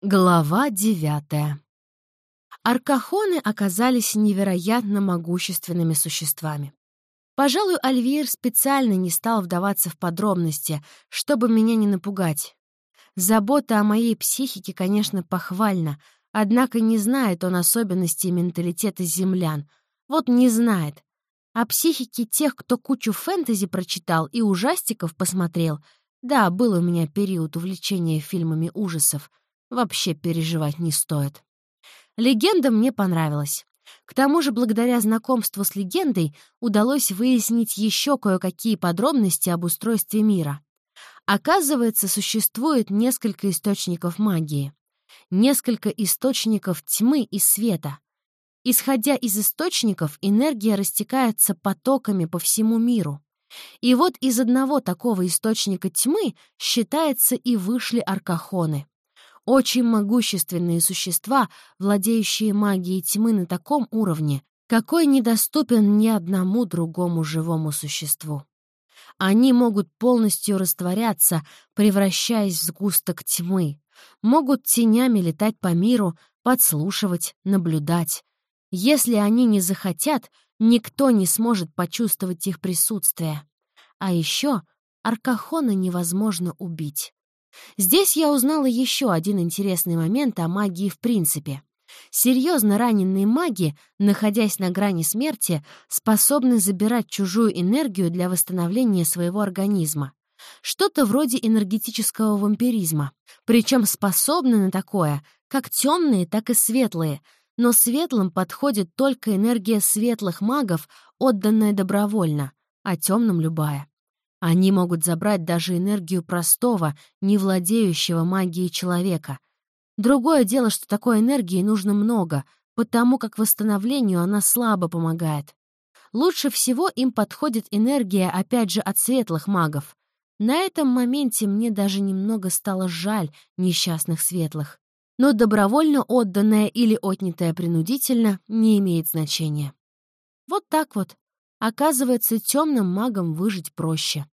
Глава девятая. Аркахоны оказались невероятно могущественными существами. Пожалуй, Альвир специально не стал вдаваться в подробности, чтобы меня не напугать. Забота о моей психике, конечно, похвальна, однако не знает он особенностей менталитета землян. Вот не знает. О психике тех, кто кучу фэнтези прочитал и ужастиков посмотрел. Да, был у меня период увлечения фильмами ужасов — вообще переживать не стоит. Легенда мне понравилась. К тому же, благодаря знакомству с легендой, удалось выяснить еще кое-какие подробности об устройстве мира. Оказывается, существует несколько источников магии. Несколько источников тьмы и света. Исходя из источников, энергия растекается потоками по всему миру. И вот из одного такого источника тьмы, считается, и вышли аркахоны. Очень могущественные существа, владеющие магией тьмы на таком уровне, какой недоступен ни одному другому живому существу. Они могут полностью растворяться, превращаясь в сгусток тьмы, могут тенями летать по миру, подслушивать, наблюдать. Если они не захотят, никто не сможет почувствовать их присутствие. А еще Аркахона невозможно убить. Здесь я узнала еще один интересный момент о магии в принципе. Серьезно раненые маги, находясь на грани смерти, способны забирать чужую энергию для восстановления своего организма. Что-то вроде энергетического вампиризма. Причем способны на такое, как темные, так и светлые. Но светлым подходит только энергия светлых магов, отданная добровольно, а темным — любая. Они могут забрать даже энергию простого, не владеющего магией человека. Другое дело, что такой энергии нужно много, потому как восстановлению она слабо помогает. Лучше всего им подходит энергия, опять же, от светлых магов. На этом моменте мне даже немного стало жаль несчастных светлых. Но добровольно отданное или отнятое принудительно не имеет значения. Вот так вот. Оказывается, темным магам выжить проще.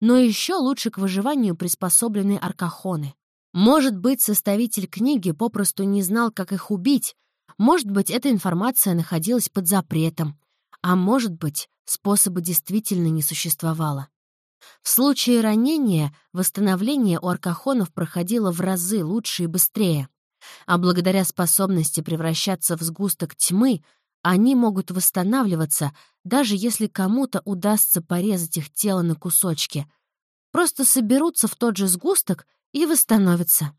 Но еще лучше к выживанию приспособлены аркахоны. Может быть, составитель книги попросту не знал, как их убить, может быть, эта информация находилась под запретом, а может быть, способа действительно не существовало. В случае ранения восстановление у аркахонов проходило в разы лучше и быстрее, а благодаря способности превращаться в сгусток тьмы они могут восстанавливаться, даже если кому-то удастся порезать их тело на кусочки. Просто соберутся в тот же сгусток и восстановятся.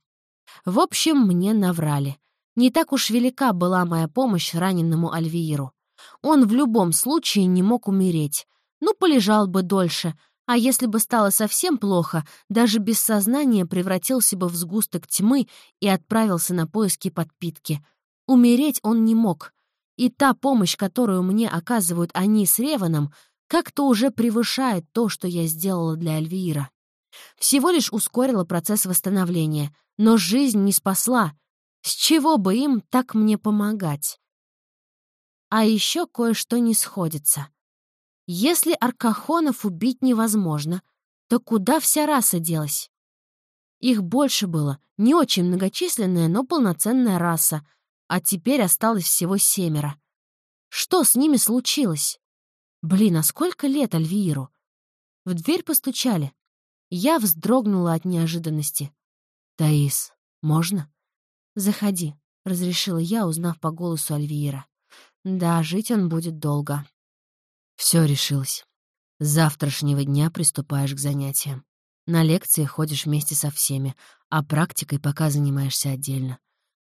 В общем, мне наврали. Не так уж велика была моя помощь раненному Альвииру. Он в любом случае не мог умереть. Ну, полежал бы дольше, а если бы стало совсем плохо, даже без сознания превратился бы в сгусток тьмы и отправился на поиски подпитки. Умереть он не мог — и та помощь, которую мне оказывают они с Реваном, как-то уже превышает то, что я сделала для Альвиира. Всего лишь ускорила процесс восстановления, но жизнь не спасла. С чего бы им так мне помогать? А еще кое-что не сходится. Если аркахонов убить невозможно, то куда вся раса делась? Их больше было, не очень многочисленная, но полноценная раса — а теперь осталось всего семеро. Что с ними случилось? Блин, а сколько лет Альвииру? В дверь постучали. Я вздрогнула от неожиданности. «Таис, можно?» «Заходи», — разрешила я, узнав по голосу Альвиира. «Да, жить он будет долго». Все решилось. С завтрашнего дня приступаешь к занятиям. На лекции ходишь вместе со всеми, а практикой пока занимаешься отдельно.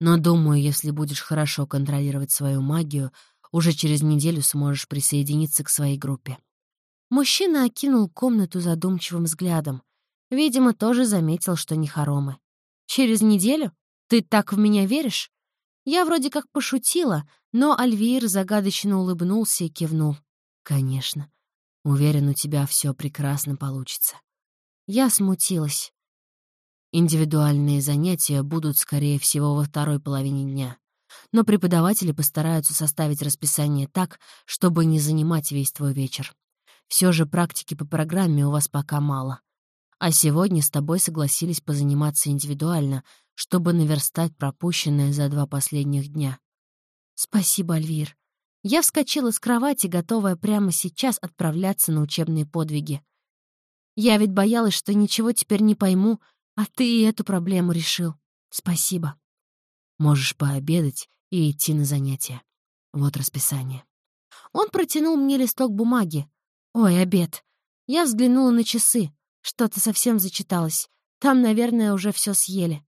Но думаю, если будешь хорошо контролировать свою магию, уже через неделю сможешь присоединиться к своей группе». Мужчина окинул комнату задумчивым взглядом. Видимо, тоже заметил, что не хоромы. «Через неделю? Ты так в меня веришь?» Я вроде как пошутила, но Альвир загадочно улыбнулся и кивнул. «Конечно. Уверен, у тебя все прекрасно получится». Я смутилась. Индивидуальные занятия будут, скорее всего, во второй половине дня. Но преподаватели постараются составить расписание так, чтобы не занимать весь твой вечер. Все же практики по программе у вас пока мало. А сегодня с тобой согласились позаниматься индивидуально, чтобы наверстать пропущенное за два последних дня. Спасибо, Альвир. Я вскочила с кровати, готовая прямо сейчас отправляться на учебные подвиги. Я ведь боялась, что ничего теперь не пойму, а ты и эту проблему решил. Спасибо. Можешь пообедать и идти на занятия. Вот расписание. Он протянул мне листок бумаги. Ой, обед. Я взглянула на часы. Что-то совсем зачиталось. Там, наверное, уже все съели.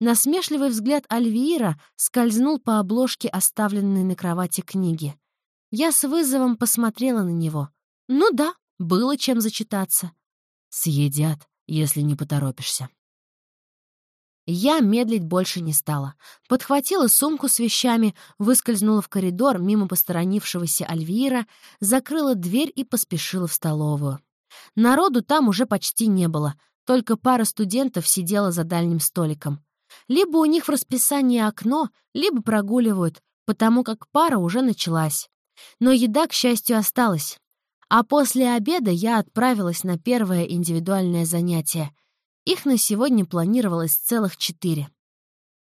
Насмешливый взгляд Альвиира скользнул по обложке, оставленной на кровати книги. Я с вызовом посмотрела на него. Ну да, было чем зачитаться. Съедят, если не поторопишься. Я медлить больше не стала. Подхватила сумку с вещами, выскользнула в коридор мимо посторонившегося Альвира, закрыла дверь и поспешила в столовую. Народу там уже почти не было, только пара студентов сидела за дальним столиком. Либо у них в расписании окно, либо прогуливают, потому как пара уже началась. Но еда, к счастью, осталась. А после обеда я отправилась на первое индивидуальное занятие. Их на сегодня планировалось целых четыре.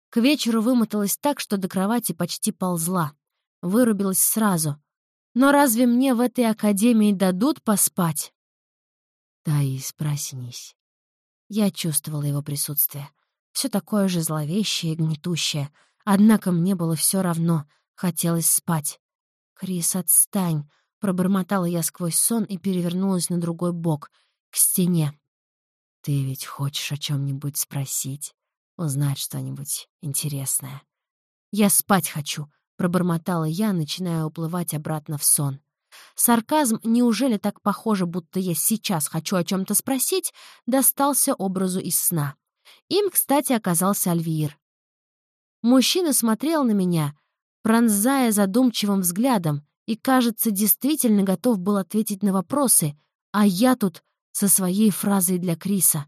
К вечеру вымоталась так, что до кровати почти ползла. Вырубилась сразу. Но разве мне в этой академии дадут поспать? «Таис, проснись». Я чувствовала его присутствие. Все такое же зловещее и гнетущее. Однако мне было все равно. Хотелось спать. «Крис, отстань!» — пробормотала я сквозь сон и перевернулась на другой бок, к стене. «Ты ведь хочешь о чем нибудь спросить? Узнать что-нибудь интересное?» «Я спать хочу!» — пробормотала я, начиная уплывать обратно в сон. Сарказм, неужели так похоже, будто я сейчас хочу о чем-то спросить, достался образу из сна. Им, кстати, оказался Альвир. Мужчина смотрел на меня, пронзая задумчивым взглядом, и, кажется, действительно готов был ответить на вопросы, а я тут со своей фразой для Криса.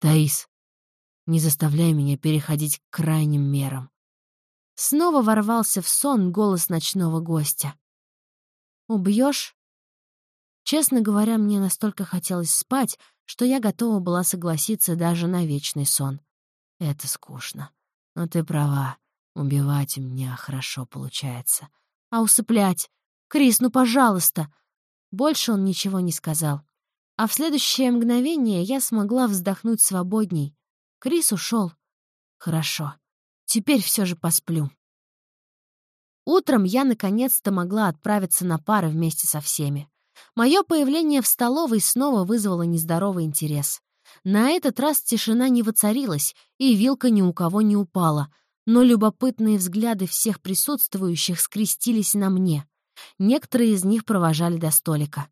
«Таис, не заставляй меня переходить к крайним мерам». Снова ворвался в сон голос ночного гостя. Убьешь? Честно говоря, мне настолько хотелось спать, что я готова была согласиться даже на вечный сон. Это скучно. Но ты права, убивать у меня хорошо получается. А усыплять? Крис, ну пожалуйста! Больше он ничего не сказал. А в следующее мгновение я смогла вздохнуть свободней. Крис ушел. Хорошо. Теперь все же посплю. Утром я наконец-то могла отправиться на пары вместе со всеми. Мое появление в столовой снова вызвало нездоровый интерес. На этот раз тишина не воцарилась, и вилка ни у кого не упала, но любопытные взгляды всех присутствующих скрестились на мне. Некоторые из них провожали до столика.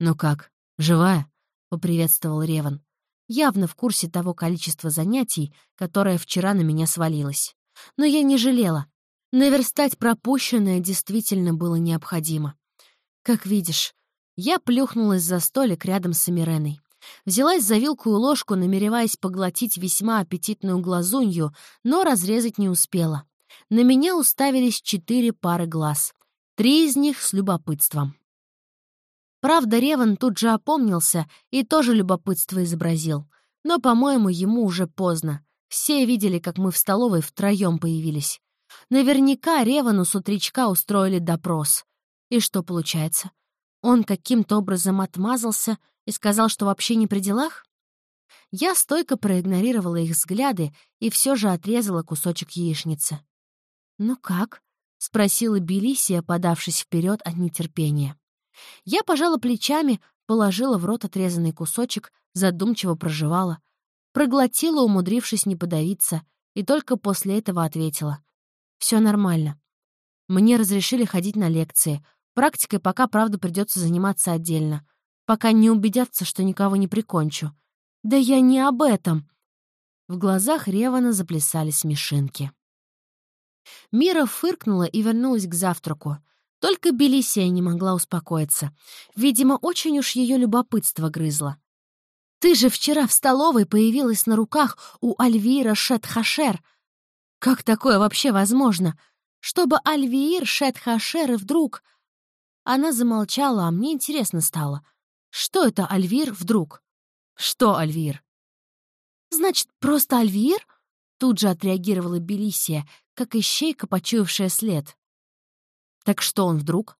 «Ну как, живая?» — поприветствовал Реван. Явно в курсе того количества занятий, которое вчера на меня свалилось. Но я не жалела. Наверстать пропущенное действительно было необходимо. Как видишь, я плюхнулась за столик рядом с Амиреной. Взялась за вилку и ложку, намереваясь поглотить весьма аппетитную глазунью, но разрезать не успела. На меня уставились четыре пары глаз. Три из них с любопытством. Правда, Реван тут же опомнился и тоже любопытство изобразил. Но, по-моему, ему уже поздно. Все видели, как мы в столовой втроем появились. Наверняка Ревану с утречка устроили допрос. И что получается? Он каким-то образом отмазался и сказал, что вообще не при делах? Я стойко проигнорировала их взгляды и все же отрезала кусочек яичницы. «Ну как?» — спросила Белисия, подавшись вперед от нетерпения. Я пожала плечами, положила в рот отрезанный кусочек, задумчиво проживала, проглотила, умудрившись не подавиться, и только после этого ответила. Все нормально. Мне разрешили ходить на лекции. Практикой пока, правда, придется заниматься отдельно. Пока не убедятся, что никого не прикончу. Да я не об этом. В глазах Ревана заплясали смешинки. Мира фыркнула и вернулась к завтраку. Только Белисия не могла успокоиться. Видимо, очень уж ее любопытство грызло. «Ты же вчера в столовой появилась на руках у Альвира Шетхашер», как такое вообще возможно? Чтобы Альвиир, Шет-Хашер и вдруг... Она замолчала, а мне интересно стало. Что это Альвир вдруг? «Что, Альвир?» «Значит, просто Альвир?» Тут же отреагировала Белисия, как ищейка, почуявшая след. «Так что он вдруг?»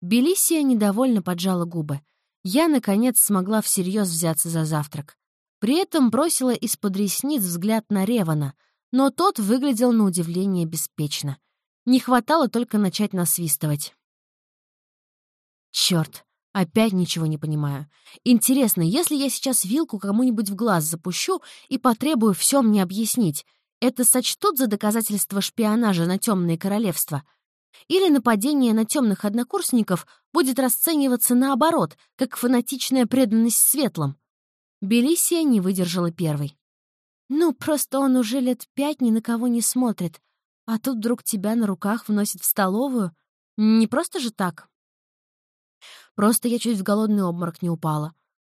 Белисия недовольно поджала губы. Я, наконец, смогла всерьез взяться за завтрак. При этом бросила из-под ресниц взгляд на Ревана, но тот выглядел на удивление беспечно. Не хватало только начать насвистывать. Черт, опять ничего не понимаю. Интересно, если я сейчас вилку кому-нибудь в глаз запущу и потребую все мне объяснить, это сочтут за доказательство шпионажа на темное королевство? Или нападение на темных однокурсников будет расцениваться наоборот, как фанатичная преданность светлым? Белисия не выдержала первой. «Ну, просто он уже лет пять ни на кого не смотрит. А тут вдруг тебя на руках вносит в столовую. Не просто же так. Просто я чуть в голодный обморок не упала.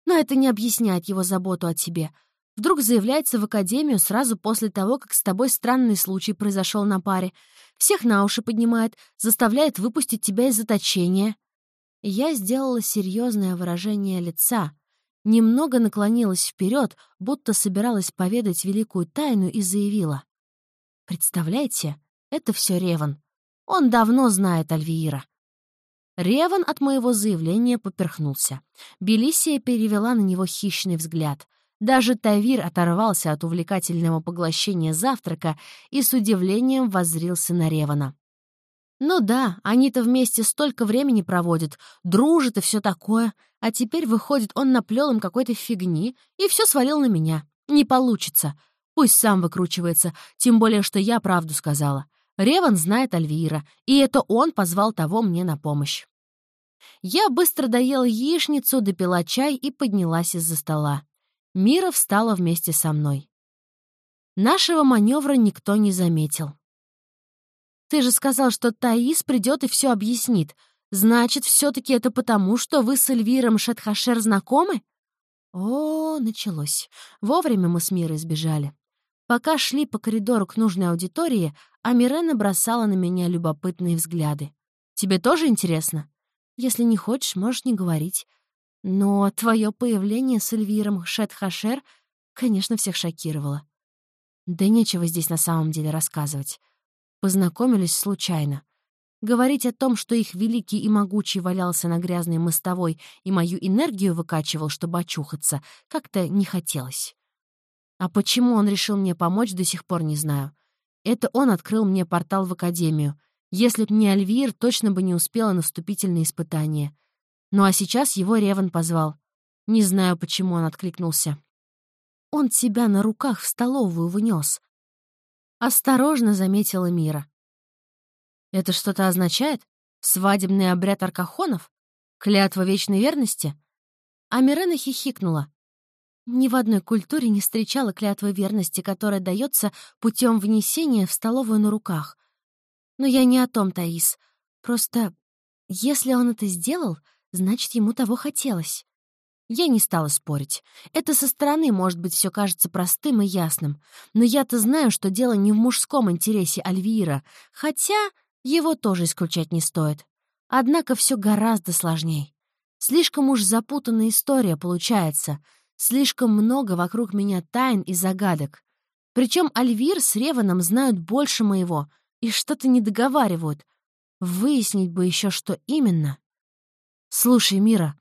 Но это не объясняет его заботу о тебе. Вдруг заявляется в академию сразу после того, как с тобой странный случай произошел на паре. Всех на уши поднимает, заставляет выпустить тебя из заточения. Я сделала серьезное выражение лица, немного наклонилась вперед, будто собиралась поведать великую тайну и заявила. Представляете, это все Реван. Он давно знает Альвиира. Реван от моего заявления поперхнулся. Белисия перевела на него хищный взгляд. Даже Тавир оторвался от увлекательного поглощения завтрака и с удивлением воззрился на Ревана. «Ну да, они-то вместе столько времени проводят, дружат и все такое, а теперь, выходит, он наплел им какой-то фигни и все свалил на меня. Не получится. Пусть сам выкручивается, тем более, что я правду сказала. Реван знает Альвира, и это он позвал того мне на помощь. Я быстро доела яичницу, допила чай и поднялась из-за стола. Мира встала вместе со мной. Нашего маневра никто не заметил. «Ты же сказал, что Таис придет и все объяснит. Значит, все-таки это потому, что вы с Эльвиром Шетхашер знакомы?» О, началось. Вовремя мы с Мирой сбежали. Пока шли по коридору к нужной аудитории, Амирена бросала на меня любопытные взгляды. «Тебе тоже интересно? Если не хочешь, можешь не говорить. Но твое появление с Эльвиром Шет-Хашер, конечно, всех шокировало. Да нечего здесь на самом деле рассказывать. Познакомились случайно. Говорить о том, что их великий и могучий валялся на грязной мостовой и мою энергию выкачивал, чтобы очухаться, как-то не хотелось. А почему он решил мне помочь, до сих пор не знаю. Это он открыл мне портал в Академию. Если б не Альвир, точно бы не успела на вступительные испытания. Ну а сейчас его Реван позвал. Не знаю, почему он откликнулся. Он тебя на руках в столовую внес. Осторожно заметила Мира. Это что-то означает? Свадебный обряд аркахонов? Клятва вечной верности? А Мирена хихикнула. Ни в одной культуре не встречала клятвы верности, которая дается путем внесения в столовую на руках. Но я не о том, Таис. Просто, если он это сделал, значит, ему того хотелось. Я не стала спорить. Это со стороны, может быть, все кажется простым и ясным. Но я-то знаю, что дело не в мужском интересе Альвира, хотя его тоже исключать не стоит. Однако все гораздо сложнее. Слишком уж запутанная история получается — Слишком много вокруг меня тайн и загадок. Причем Альвир с Реваном знают больше моего и что-то не договаривают. Выяснить бы еще, что именно. Слушай, Мира,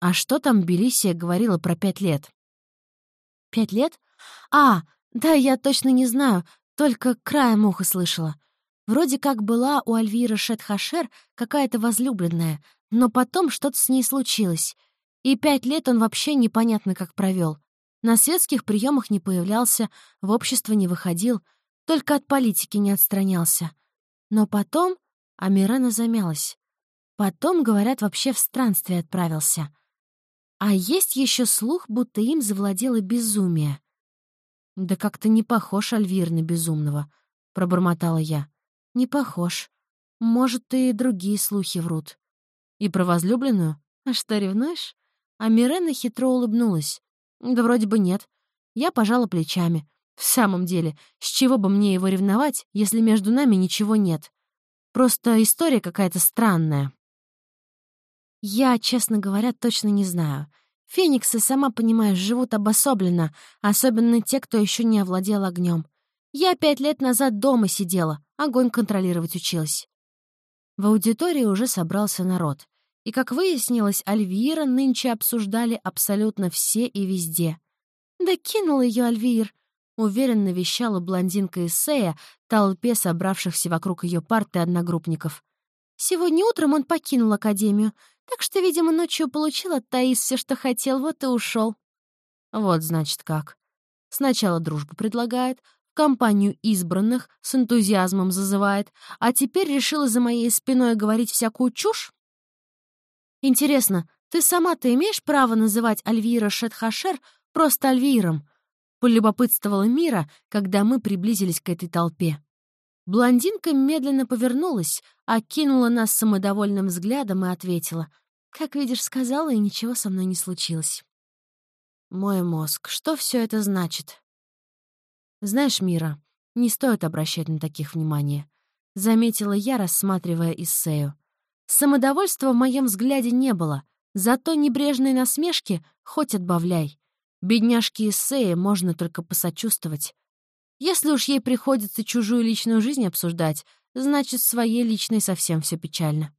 а что там Белисия говорила про пять лет? Пять лет? А, да, я точно не знаю, только краем уха слышала. Вроде как была у Альвира Шетхашер какая-то возлюбленная, но потом что-то с ней случилось — и пять лет он вообще непонятно как провел. На светских приемах не появлялся, в общество не выходил, только от политики не отстранялся. Но потом Амирана замялась. Потом, говорят, вообще в странстве отправился. А есть еще слух, будто им завладело безумие. «Да как-то не похож Альвир на безумного», — пробормотала я. «Не похож. Может, и другие слухи врут. И про возлюбленную? А что, ревнуешь?» А Мирена хитро улыбнулась. Да вроде бы нет. Я пожала плечами. В самом деле, с чего бы мне его ревновать, если между нами ничего нет? Просто история какая-то странная. Я, честно говоря, точно не знаю. Фениксы, сама понимаешь, живут обособленно, особенно те, кто еще не овладел огнем. Я пять лет назад дома сидела, огонь контролировать училась. В аудитории уже собрался народ. И, как выяснилось, Альвира нынче обсуждали абсолютно все и везде. «Да кинул ее Альвир!» — уверенно вещала блондинка Исея толпе собравшихся вокруг ее парты одногруппников. «Сегодня утром он покинул Академию, так что, видимо, ночью получил от Таис все, что хотел, вот и ушел. Вот, значит, как. Сначала дружбу предлагает, компанию избранных с энтузиазмом зазывает, а теперь решила за моей спиной говорить всякую чушь? Интересно, ты сама-то имеешь право называть Альвира Шетхашер просто Альвиром? Полюбопытствовала Мира, когда мы приблизились к этой толпе. Блондинка медленно повернулась, окинула нас самодовольным взглядом и ответила. «Как видишь, сказала, и ничего со мной не случилось». «Мой мозг, что все это значит?» «Знаешь, Мира, не стоит обращать на таких внимание», — заметила я, рассматривая Иссею. Самодовольства в моем взгляде не было, зато небрежные насмешки хоть отбавляй. Бедняжке Иссея можно только посочувствовать. Если уж ей приходится чужую личную жизнь обсуждать, значит, своей личной совсем все печально.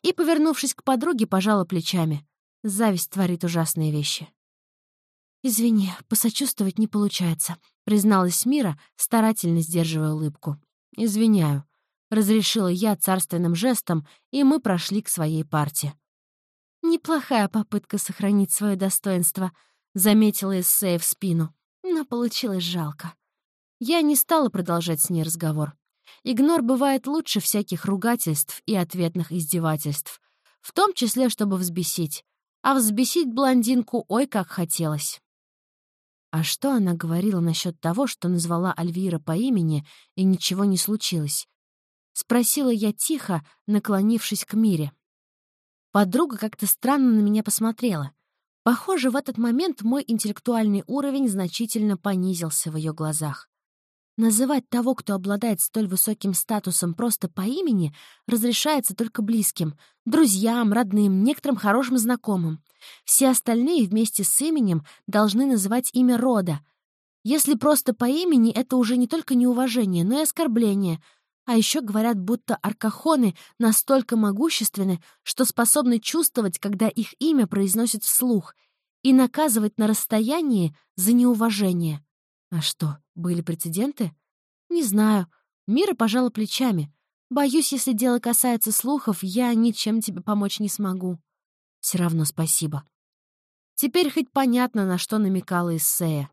И, повернувшись к подруге, пожала плечами. Зависть творит ужасные вещи. «Извини, посочувствовать не получается», — призналась Мира, старательно сдерживая улыбку. «Извиняю», — разрешила я царственным жестом, и мы прошли к своей парте. «Неплохая попытка сохранить свое достоинство», — заметила Эссея в спину, но получилось жалко. Я не стала продолжать с ней разговор. Игнор бывает лучше всяких ругательств и ответных издевательств, в том числе, чтобы взбесить. А взбесить блондинку ой как хотелось. А что она говорила насчет того, что назвала Альвира по имени, и ничего не случилось? Спросила я тихо, наклонившись к Мире. Подруга как-то странно на меня посмотрела. Похоже, в этот момент мой интеллектуальный уровень значительно понизился в ее глазах. Называть того, кто обладает столь высоким статусом, просто по имени разрешается только близким, друзьям, родным, некоторым хорошим знакомым. Все остальные вместе с именем должны называть имя рода. Если просто по имени, это уже не только неуважение, но и оскорбление. А еще говорят, будто аркахоны настолько могущественны, что способны чувствовать, когда их имя произносят вслух, и наказывать на расстоянии за неуважение. А что, были прецеденты? Не знаю. Мира пожала плечами. Боюсь, если дело касается слухов, я ничем тебе помочь не смогу. Все равно спасибо. Теперь хоть понятно, на что намекала Иссея.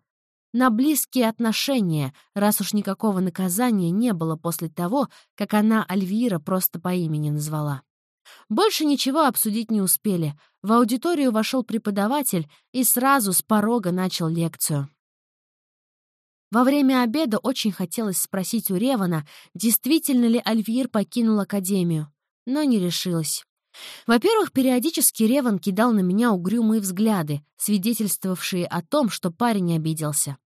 На близкие отношения, раз уж никакого наказания не было после того, как она Альвира просто по имени назвала. Больше ничего обсудить не успели. В аудиторию вошел преподаватель и сразу с порога начал лекцию. Во время обеда очень хотелось спросить у Ревана, действительно ли Альвир покинул Академию, но не решилась. Во-первых, периодически Реван кидал на меня угрюмые взгляды, свидетельствовавшие о том, что парень обиделся.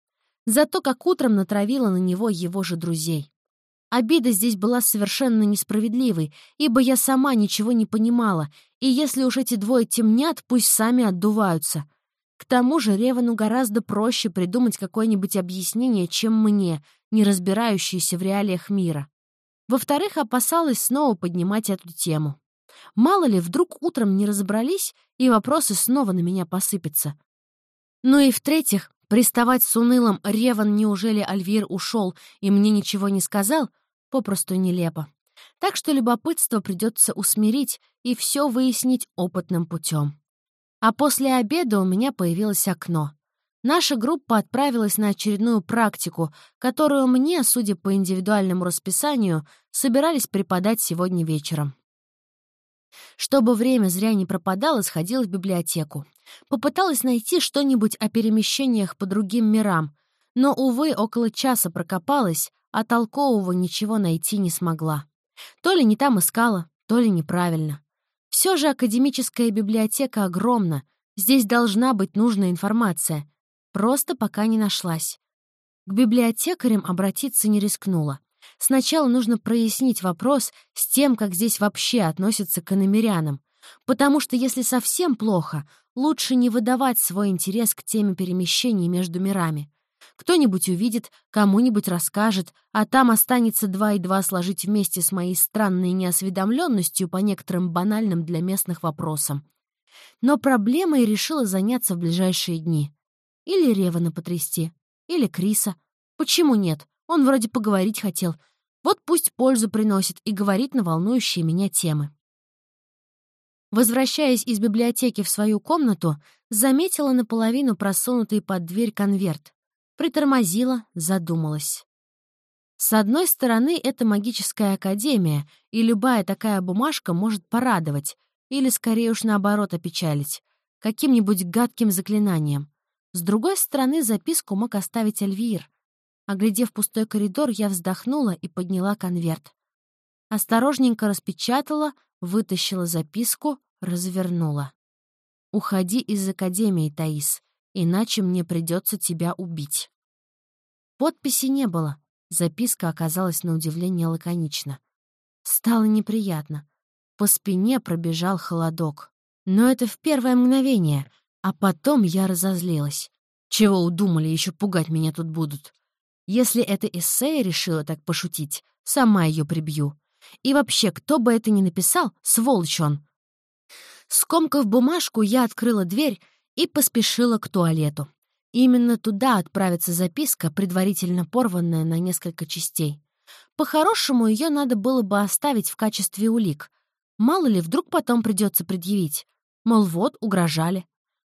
Зато как утром натравила на него его же друзей. Обида здесь была совершенно несправедливой, ибо я сама ничего не понимала, и если уж эти двое темнят, пусть сами отдуваются — к тому же Ревану гораздо проще придумать какое-нибудь объяснение, чем мне, не разбирающейся в реалиях мира. Во-вторых, опасалась снова поднимать эту тему. Мало ли, вдруг утром не разобрались, и вопросы снова на меня посыпятся. Ну и в-третьих, приставать с унылым «Реван, неужели Альвир ушел и мне ничего не сказал?» попросту нелепо. Так что любопытство придется усмирить и все выяснить опытным путем. А после обеда у меня появилось окно. Наша группа отправилась на очередную практику, которую мне, судя по индивидуальному расписанию, собирались преподать сегодня вечером. Чтобы время зря не пропадало, сходила в библиотеку. Попыталась найти что-нибудь о перемещениях по другим мирам, но, увы, около часа прокопалась, а толкового ничего найти не смогла. То ли не там искала, то ли неправильно. Все же академическая библиотека огромна, здесь должна быть нужная информация. Просто пока не нашлась. К библиотекарям обратиться не рискнула. Сначала нужно прояснить вопрос с тем, как здесь вообще относятся к иномерянам. Потому что если совсем плохо, лучше не выдавать свой интерес к теме перемещений между мирами. Кто-нибудь увидит, кому-нибудь расскажет, а там останется два и два сложить вместе с моей странной неосведомленностью по некоторым банальным для местных вопросам. Но проблемой решила заняться в ближайшие дни. Или Ревана потрясти, или Криса. Почему нет? Он вроде поговорить хотел. Вот пусть пользу приносит и говорит на волнующие меня темы. Возвращаясь из библиотеки в свою комнату, заметила наполовину просунутый под дверь конверт. Притормозила, задумалась. С одной стороны, это магическая академия, и любая такая бумажка может порадовать, или, скорее уж наоборот, опечалить, каким-нибудь гадким заклинанием. С другой стороны, записку мог оставить Эльвир. Оглядев пустой коридор, я вздохнула и подняла конверт. Осторожненько распечатала, вытащила записку, развернула. «Уходи из Академии, Таис, иначе мне придется тебя убить». Подписи не было. Записка оказалась на удивление лаконична. Стало неприятно. По спине пробежал холодок. Но это в первое мгновение, а потом я разозлилась. Чего удумали, еще пугать меня тут будут. Если это эссе решила так пошутить, сама ее прибью. И вообще, кто бы это ни написал, сволочь он. Скомкав бумажку, я открыла дверь и поспешила к туалету. Именно туда отправится записка, предварительно порванная на несколько частей. По-хорошему, ее надо было бы оставить в качестве улик. Мало ли, вдруг потом придется предъявить. Мол, вот, угрожали.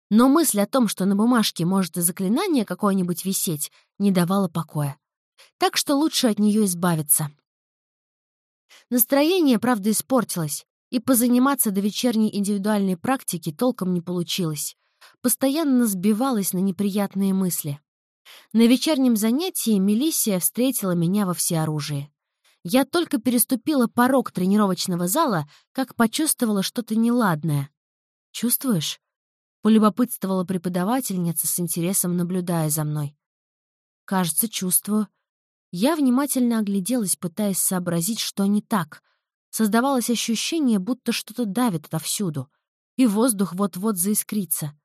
Но мысль о том, что на бумажке может и заклинание какое-нибудь висеть, не давала покоя. Так что лучше от нее избавиться. Настроение, правда, испортилось, и позаниматься до вечерней индивидуальной практики толком не получилось. Постоянно сбивалась на неприятные мысли. На вечернем занятии Мелиссия встретила меня во всеоружии. Я только переступила порог тренировочного зала, как почувствовала что-то неладное. «Чувствуешь?» — полюбопытствовала преподавательница с интересом, наблюдая за мной. «Кажется, чувствую», я внимательно огляделась, пытаясь сообразить, что не так. Создавалось ощущение, будто что-то давит отовсюду, и воздух вот-вот заискрится.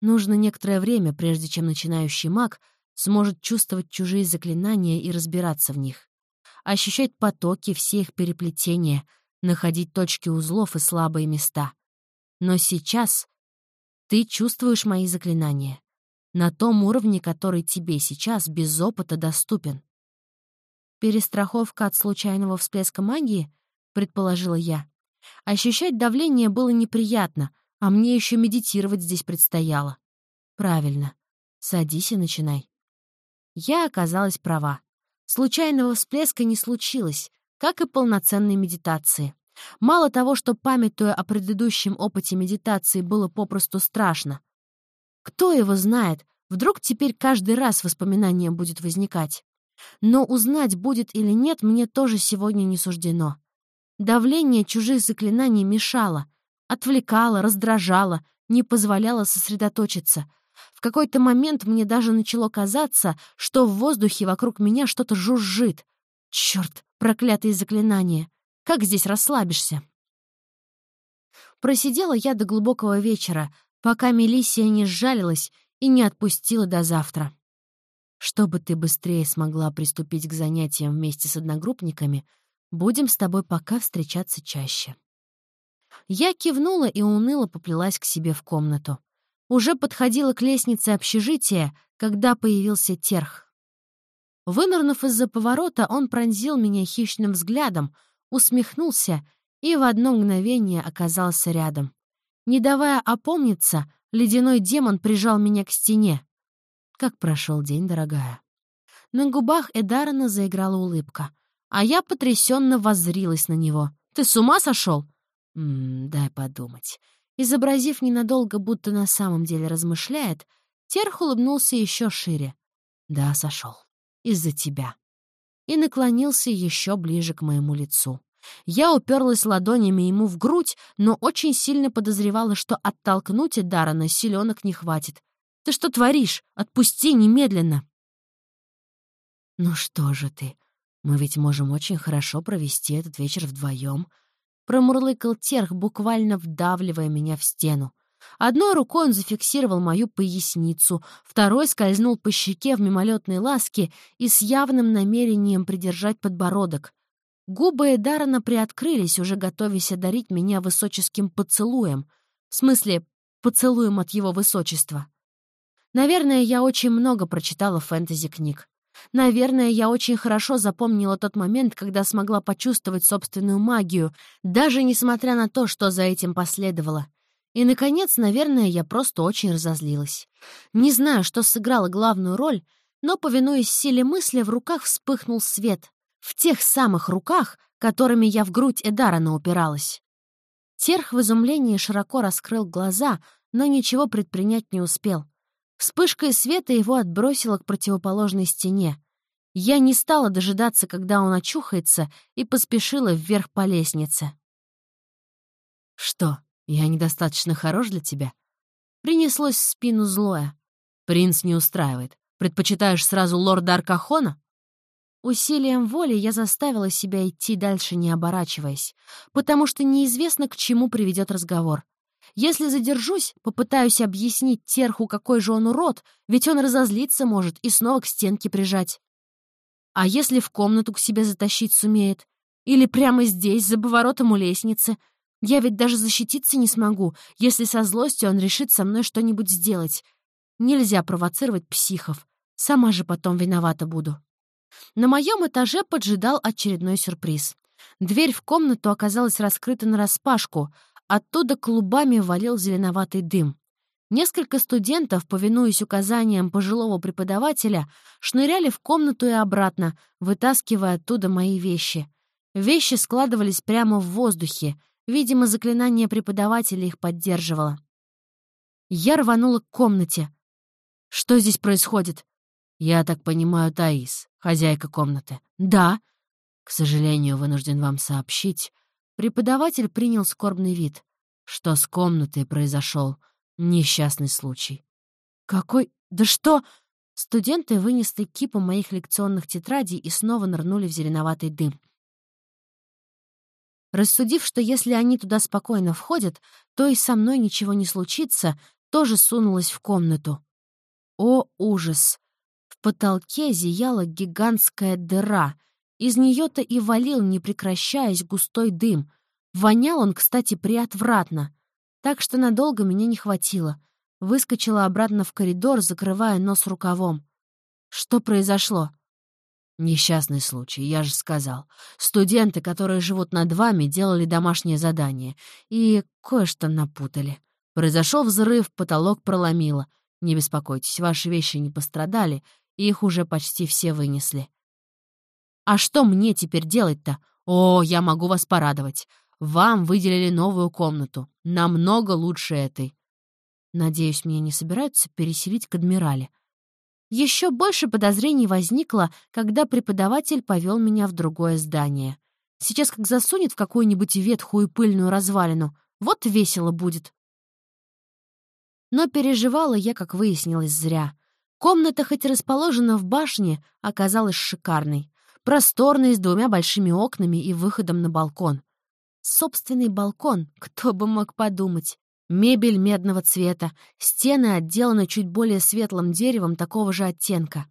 Нужно некоторое время, прежде чем начинающий маг сможет чувствовать чужие заклинания и разбираться в них. Ощущать потоки, все их переплетения, находить точки узлов и слабые места. Но сейчас ты чувствуешь мои заклинания на том уровне, который тебе сейчас без опыта доступен. Перестраховка от случайного всплеска магии, предположила я. Ощущать давление было неприятно, а мне еще медитировать здесь предстояло. Правильно. Садись и начинай. Я оказалась права. Случайного всплеска не случилось, как и полноценной медитации. Мало того, что, памятуя о предыдущем опыте медитации, было попросту страшно, кто его знает, вдруг теперь каждый раз воспоминание будет возникать. Но узнать, будет или нет, мне тоже сегодня не суждено. Давление чужих заклинаний мешало, отвлекало, раздражало, не позволяло сосредоточиться. В какой-то момент мне даже начало казаться, что в воздухе вокруг меня что-то жужжит. Черт, проклятые заклинания! Как здесь расслабишься? Просидела я до глубокого вечера, пока Мелиссия не сжалилась и не отпустила до завтра. Чтобы ты быстрее смогла приступить к занятиям вместе с одногруппниками, будем с тобой пока встречаться чаще. Я кивнула и уныло поплелась к себе в комнату. Уже подходила к лестнице общежития, когда появился терх. Вынырнув из-за поворота, он пронзил меня хищным взглядом, усмехнулся и в одно мгновение оказался рядом. Не давая опомниться, ледяной демон прижал меня к стене. Как прошел день, дорогая. На губах Эдарана заиграла улыбка, а я потрясенно воззрилась на него. «Ты с ума сошел?» «Ммм, дай подумать». Изобразив ненадолго, будто на самом деле размышляет, Терх улыбнулся еще шире. «Да, сошел. Из-за тебя». И наклонился еще ближе к моему лицу. Я уперлась ладонями ему в грудь, но очень сильно подозревала, что оттолкнуть Эдарана силенок не хватит. «Ты что творишь? Отпусти немедленно!» «Ну что же ты? Мы ведь можем очень хорошо провести этот вечер вдвоем», — промурлыкал Терх, буквально вдавливая меня в стену. Одной рукой он зафиксировал мою поясницу, второй скользнул по щеке в мимолетной ласке и с явным намерением придержать подбородок. Губы Эдарана приоткрылись, уже готовясь одарить меня высоческим поцелуем. В смысле, поцелуем от его высочества. Наверное, я очень много прочитала фэнтези-книг. Наверное, я очень хорошо запомнила тот момент, когда смогла почувствовать собственную магию, даже несмотря на то, что за этим последовало. И, наконец, наверное, я просто очень разозлилась. Не знаю, что сыграло главную роль, но, повинуясь силе мысли, в руках вспыхнул свет. В тех самых руках, которыми я в грудь Эдарана упиралась. Терх в изумлении широко раскрыл глаза, но ничего предпринять не успел. Вспышкой света его отбросило к противоположной стене. Я не стала дожидаться, когда он очухается, и поспешила вверх по лестнице. «Что, я недостаточно хорош для тебя?» Принеслось в спину злое. «Принц не устраивает. Предпочитаешь сразу лорда Аркахона?» Усилием воли я заставила себя идти дальше, не оборачиваясь, потому что неизвестно, к чему приведет разговор. Если задержусь, попытаюсь объяснить Терху, какой же он урод, ведь он разозлиться может и снова к стенке прижать. А если в комнату к себе затащить сумеет? Или прямо здесь, за поворотом у лестницы? Я ведь даже защититься не смогу, если со злостью он решит со мной что-нибудь сделать. Нельзя провоцировать психов. Сама же потом виновата буду. На моем этаже поджидал очередной сюрприз. Дверь в комнату оказалась раскрыта нараспашку, Оттуда клубами валил зеленоватый дым. Несколько студентов, повинуясь указаниям пожилого преподавателя, шныряли в комнату и обратно, вытаскивая оттуда мои вещи. Вещи складывались прямо в воздухе. Видимо, заклинание преподавателя их поддерживало. Я рванула к комнате. «Что здесь происходит?» «Я так понимаю, Таис, хозяйка комнаты». «Да». «К сожалению, вынужден вам сообщить, Преподаватель принял скорбный вид, что с комнатой произошел несчастный случай. «Какой? Да что?» Студенты вынесли кипу моих лекционных тетрадей и снова нырнули в зеленоватый дым. Рассудив, что если они туда спокойно входят, то и со мной ничего не случится, тоже сунулась в комнату. О, ужас! В потолке зияла гигантская дыра, из нее-то и валил, не прекращаясь, густой дым. Вонял он, кстати, приотвратно. Так что надолго меня не хватило. Выскочила обратно в коридор, закрывая нос рукавом. Что произошло? Несчастный случай, я же сказал. Студенты, которые живут над вами, делали домашнее задание. И кое-что напутали. Произошел взрыв, потолок проломило. Не беспокойтесь, ваши вещи не пострадали, их уже почти все вынесли. А что мне теперь делать-то? О, я могу вас порадовать. Вам выделили новую комнату. Намного лучше этой. Надеюсь, меня не собираются переселить к адмирале. Еще больше подозрений возникло, когда преподаватель повел меня в другое здание. Сейчас как засунет в какую-нибудь ветхую пыльную развалину. Вот весело будет. Но переживала я, как выяснилось, зря. Комната, хоть расположена в башне, оказалась шикарной просторный, с двумя большими окнами и выходом на балкон. Собственный балкон, кто бы мог подумать. Мебель медного цвета, стены отделаны чуть более светлым деревом такого же оттенка.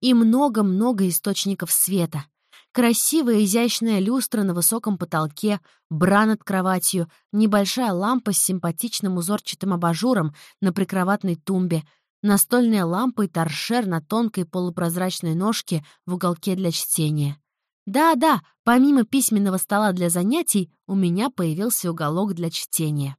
И много-много источников света. Красивая изящная люстра на высоком потолке, бра над кроватью, небольшая лампа с симпатичным узорчатым абажуром на прикроватной тумбе, настольная лампа и торшер на тонкой полупрозрачной ножке в уголке для чтения. Да-да, помимо письменного стола для занятий, у меня появился уголок для чтения.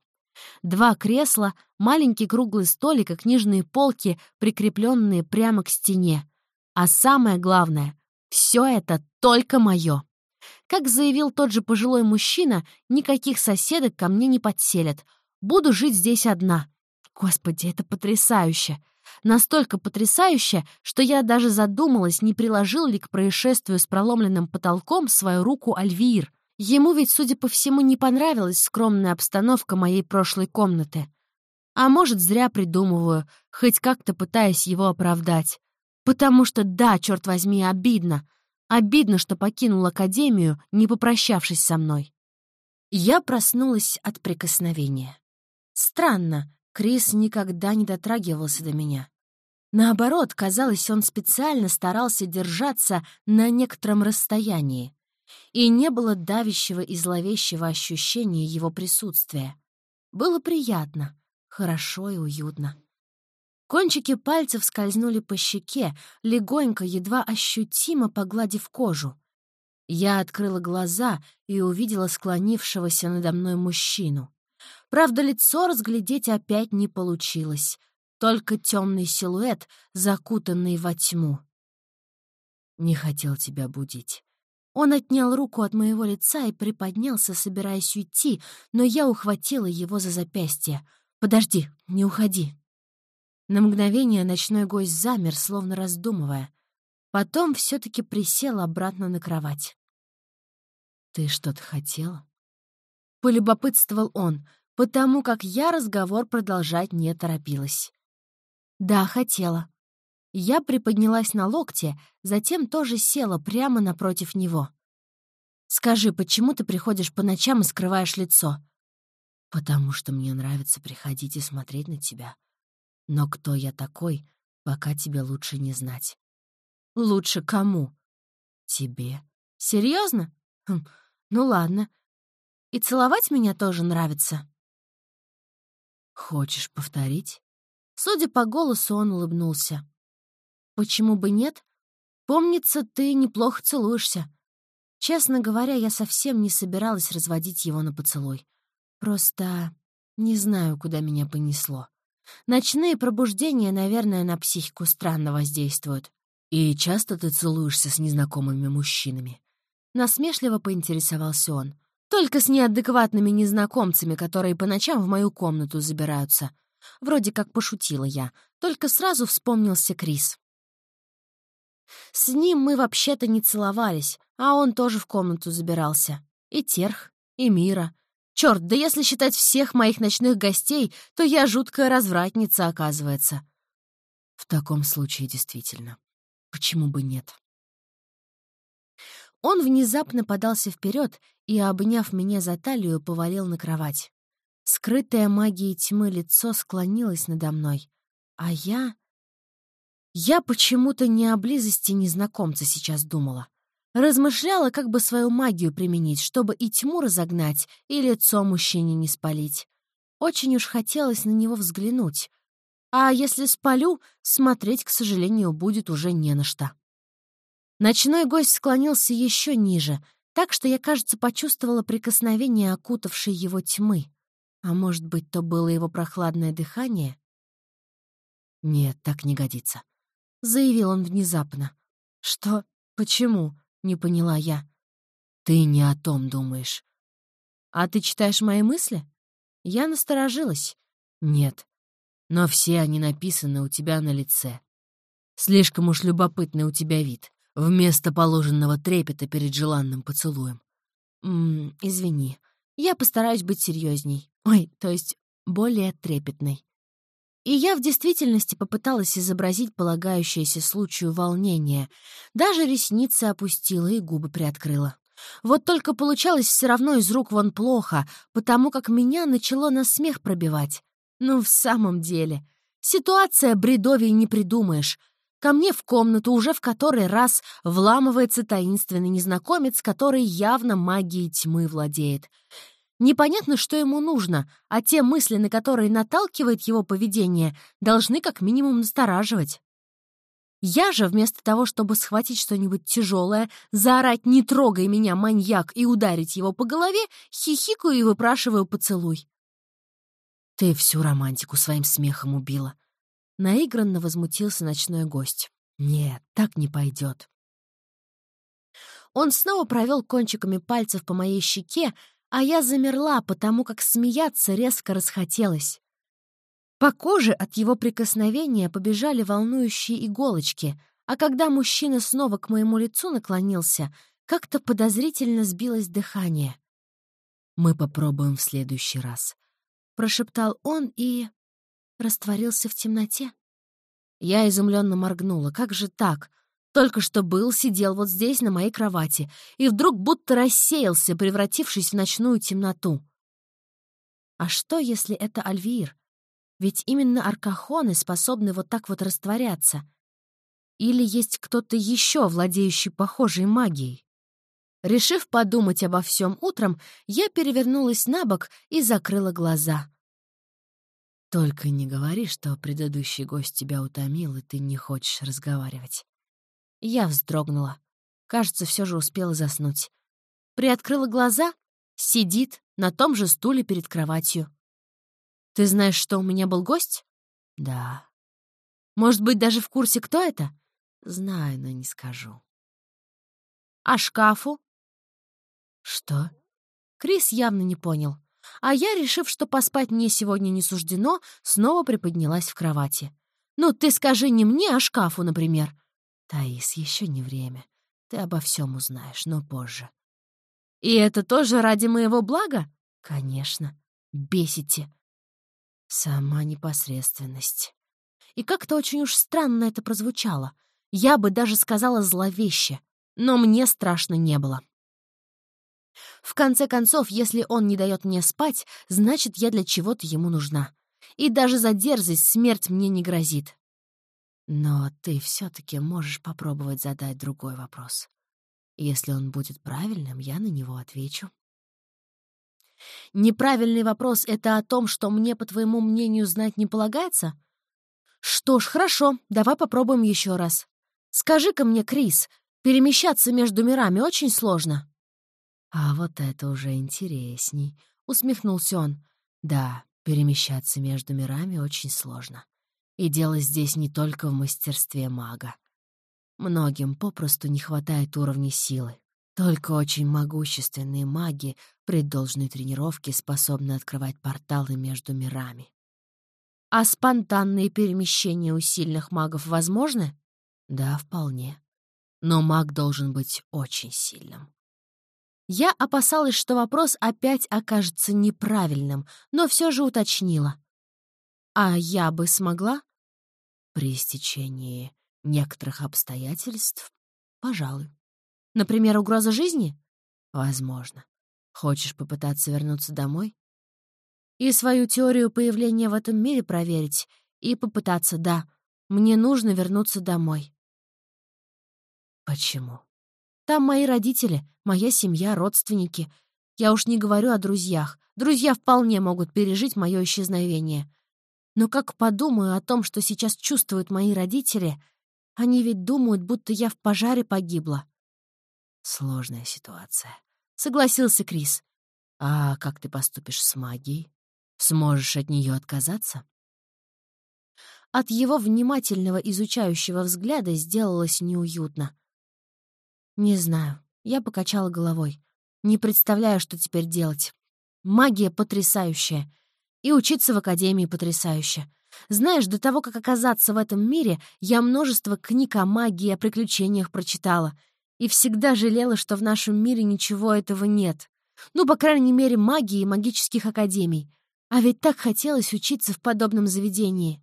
Два кресла, маленький круглый столик и книжные полки, прикрепленные прямо к стене. А самое главное — все это только мое. Как заявил тот же пожилой мужчина, никаких соседок ко мне не подселят. Буду жить здесь одна. Господи, это потрясающе! Настолько потрясающе, что я даже задумалась, не приложил ли к происшествию с проломленным потолком свою руку Альвир. Ему ведь, судя по всему, не понравилась скромная обстановка моей прошлой комнаты. А может, зря придумываю, хоть как-то пытаясь его оправдать. Потому что, да, черт возьми, обидно. Обидно, что покинул Академию, не попрощавшись со мной. Я проснулась от прикосновения. Странно, Крис никогда не дотрагивался до меня. Наоборот, казалось, он специально старался держаться на некотором расстоянии. И не было давящего и зловещего ощущения его присутствия. Было приятно, хорошо и уютно. Кончики пальцев скользнули по щеке, легонько, едва ощутимо погладив кожу. Я открыла глаза и увидела склонившегося надо мной мужчину. Правда, лицо разглядеть опять не получилось, только темный силуэт, закутанный во тьму. Не хотел тебя будить. Он отнял руку от моего лица и приподнялся, собираясь уйти, но я ухватила его за запястье. «Подожди, не уходи!» На мгновение ночной гость замер, словно раздумывая. Потом все таки присел обратно на кровать. «Ты что-то хотела?» Полюбопытствовал он, потому как я разговор продолжать не торопилась. «Да, хотела». Я приподнялась на локте, затем тоже села прямо напротив него. «Скажи, почему ты приходишь по ночам и скрываешь лицо?» «Потому что мне нравится приходить и смотреть на тебя», но кто я такой, пока тебе лучше не знать. Лучше кому? Тебе. Серьезно? Хм, ну ладно. И целовать меня тоже нравится. Хочешь повторить? Судя по голосу, он улыбнулся. Почему бы нет? Помнится, ты неплохо целуешься. Честно говоря, я совсем не собиралась разводить его на поцелуй. Просто не знаю, куда меня понесло. Ночные пробуждения, наверное, на психику странно воздействуют. «И часто ты целуешься с незнакомыми мужчинами?» Насмешливо поинтересовался он. «Только с неадекватными незнакомцами, которые по ночам в мою комнату забираются». Вроде как пошутила я, только сразу вспомнился Крис. С ним мы вообще-то не целовались, а он тоже в комнату забирался. И Терх, и Мира, Черт, да если считать всех моих ночных гостей, то я жуткая развратница, оказывается. В таком случае действительно. Почему бы нет? Он внезапно подался вперед и, обняв меня за талию, повалил на кровать. Скрытое магией тьмы лицо склонилось надо мной, а я... Я почему-то не о близости незнакомца сейчас думала. Размышляла, как бы свою магию применить, чтобы и тьму разогнать, и лицо мужчине не спалить. Очень уж хотелось на него взглянуть. А если спалю, смотреть, к сожалению, будет уже не на что. Ночной гость склонился еще ниже, так что я, кажется, почувствовала прикосновение окутавшей его тьмы. А может быть, то было его прохладное дыхание? «Нет, так не годится», — заявил он внезапно. «Что? Почему?» — не поняла я. «Ты не о том думаешь». «А ты читаешь мои мысли?» Я насторожилась. «Нет, но все они написаны у тебя на лице. Слишком уж любопытный у тебя вид, вместо положенного трепета перед желанным поцелуем». «Ммм, извини, я постараюсь быть серьезней. Ой, то есть более трепетной». И я в действительности попыталась изобразить полагающееся случаю волнение. Даже ресницы опустила и губы приоткрыла. Вот только получалось все равно из рук вон плохо, потому как меня начало на смех пробивать. Ну, в самом деле. Ситуация бредовей не придумаешь. Ко мне в комнату уже в который раз вламывается таинственный незнакомец, который явно магией тьмы владеет. Непонятно, что ему нужно, а те мысли, на которые наталкивает его поведение, должны как минимум настораживать. Я же, вместо того, чтобы схватить что-нибудь тяжелое, заорать «не трогай меня, маньяк!» и ударить его по голове, хихикаю и выпрашиваю поцелуй. «Ты всю романтику своим смехом убила!» Наигранно возмутился ночной гость. «Нет, так не пойдет. Он снова провел кончиками пальцев по моей щеке, а я замерла, потому как смеяться резко расхотелось. По коже от его прикосновения побежали волнующие иголочки, а когда мужчина снова к моему лицу наклонился, как-то подозрительно сбилось дыхание. «Мы попробуем в следующий раз», — прошептал он и... растворился в темноте. Я изумленно моргнула. «Как же так? Только что был, сидел вот здесь, на моей кровати, и вдруг будто рассеялся, превратившись в ночную темноту. А что, если это Альвир? Ведь именно аркахоны способны вот так вот растворяться. Или есть кто-то еще, владеющий похожей магией? Решив подумать обо всем утром, я перевернулась на бок и закрыла глаза. «Только не говори, что предыдущий гость тебя утомил, и ты не хочешь разговаривать». Я вздрогнула. Кажется, все же успела заснуть. Приоткрыла глаза — сидит на том же стуле перед кроватью. «Ты знаешь, что у меня был гость?» «Да». «Может быть, даже в курсе, кто это?» «Знаю, но не скажу». «А шкафу?» «Что?» Крис явно не понял. А я, решив, что поспать мне сегодня не суждено, снова приподнялась в кровати. «Ну, ты скажи не мне, а шкафу, например». «Таис, еще не время. Ты обо всем узнаешь, но позже». «И это тоже ради моего блага?» «Конечно. Бесите». Сама непосредственность. И как-то очень уж странно это прозвучало. Я бы даже сказала зловеще, но мне страшно не было. В конце концов, если он не дает мне спать, значит, я для чего-то ему нужна. И даже за дерзость смерть мне не грозит. Но ты все-таки можешь попробовать задать другой вопрос. Если он будет правильным, я на него отвечу. Неправильный вопрос — это о том, что мне, по твоему мнению, знать не полагается? Что ж, хорошо, давай попробуем еще раз. Скажи-ка мне, Крис, перемещаться между мирами очень сложно? «А вот это уже интересней», — усмехнулся он. «Да, перемещаться между мирами очень сложно. И дело здесь не только в мастерстве мага. Многим попросту не хватает уровня силы. Только очень могущественные маги при должной тренировке способны открывать порталы между мирами. А спонтанные перемещения у сильных магов возможны? Да, вполне. Но маг должен быть очень сильным. Я опасалась, что вопрос опять окажется неправильным, но все же уточнила. «А я бы смогла?» «При стечении некоторых обстоятельств, пожалуй. Например, угроза жизни?» «Возможно. Хочешь попытаться вернуться домой?» «И свою теорию появления в этом мире проверить, и попытаться, да. Мне нужно вернуться домой». «Почему?» Там мои родители, моя семья, родственники. Я уж не говорю о друзьях. Друзья вполне могут пережить мое исчезновение. Но как подумаю о том, что сейчас чувствуют мои родители, они ведь думают, будто я в пожаре погибла. Сложная ситуация. Согласился Крис. А как ты поступишь с магией? Сможешь от нее отказаться? От его внимательного изучающего взгляда сделалось неуютно. «Не знаю». Я покачала головой. «Не представляю, что теперь делать. Магия потрясающая. И учиться в академии потрясающе. Знаешь, до того, как оказаться в этом мире, я множество книг о магии и о приключениях прочитала. И всегда жалела, что в нашем мире ничего этого нет. Ну, по крайней мере, магии и магических академий. А ведь так хотелось учиться в подобном заведении.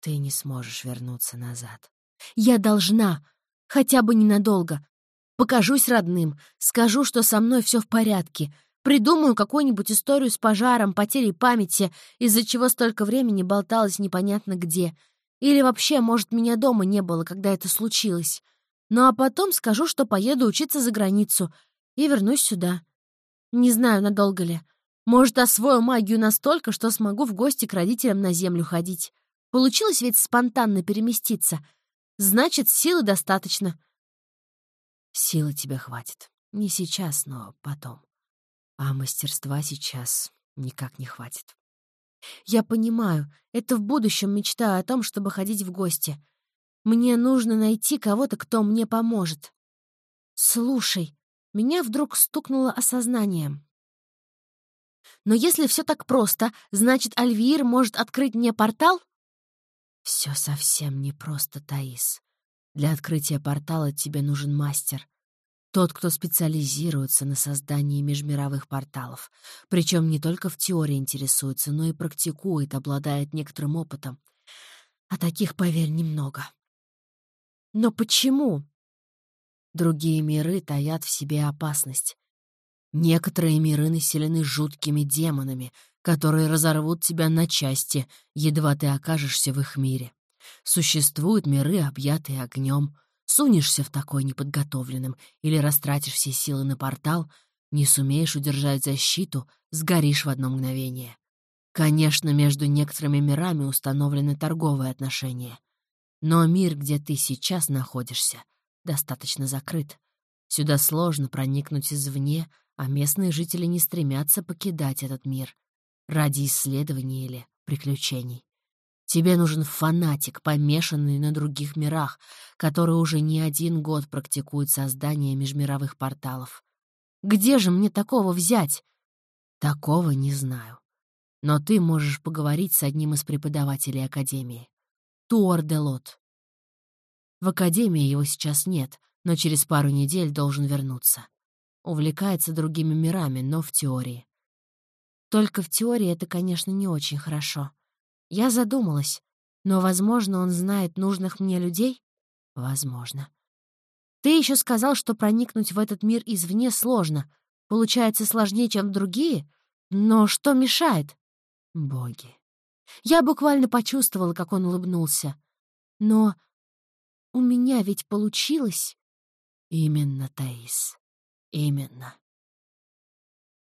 Ты не сможешь вернуться назад. Я должна, Хотя бы ненадолго. Покажусь родным, скажу, что со мной все в порядке. Придумаю какую-нибудь историю с пожаром, потерей памяти, из-за чего столько времени болталось непонятно где. Или вообще, может, меня дома не было, когда это случилось. Ну а потом скажу, что поеду учиться за границу и вернусь сюда. Не знаю, надолго ли. Может, освою магию настолько, что смогу в гости к родителям на землю ходить. Получилось ведь спонтанно переместиться — Значит, силы достаточно. Силы тебе хватит. Не сейчас, но потом. А мастерства сейчас никак не хватит. Я понимаю, это в будущем мечтаю о том, чтобы ходить в гости. Мне нужно найти кого-то, кто мне поможет. Слушай, меня вдруг стукнуло осознанием. Но если все так просто, значит, Альвир может открыть мне портал? Все совсем непросто, Таис. Для открытия портала тебе нужен мастер. Тот, кто специализируется на создании межмировых порталов. Причем не только в теории интересуется, но и практикует, обладает некоторым опытом. А таких, поверь, немного. Но почему? Другие миры таят в себе опасность. Некоторые миры населены жуткими демонами, которые разорвут тебя на части, едва ты окажешься в их мире. Существуют миры, объятые огнем. Сунешься в такой неподготовленным или растратишь все силы на портал, не сумеешь удержать защиту, сгоришь в одно мгновение. Конечно, между некоторыми мирами установлены торговые отношения. Но мир, где ты сейчас находишься, достаточно закрыт. Сюда сложно проникнуть извне, а местные жители не стремятся покидать этот мир ради исследований или приключений. Тебе нужен фанатик, помешанный на других мирах, который уже не один год практикует создание межмировых порталов. Где же мне такого взять? Такого не знаю. Но ты можешь поговорить с одним из преподавателей Академии. Туор Делот. В Академии его сейчас нет, но через пару недель должен вернуться. Увлекается другими мирами, но в теории. Только в теории это, конечно, не очень хорошо. Я задумалась, но, возможно, он знает нужных мне людей? Возможно. Ты еще сказал, что проникнуть в этот мир извне сложно. Получается, сложнее, чем другие? Но что мешает? Боги. Я буквально почувствовала, как он улыбнулся. Но у меня ведь получилось. Именно, Таис, именно.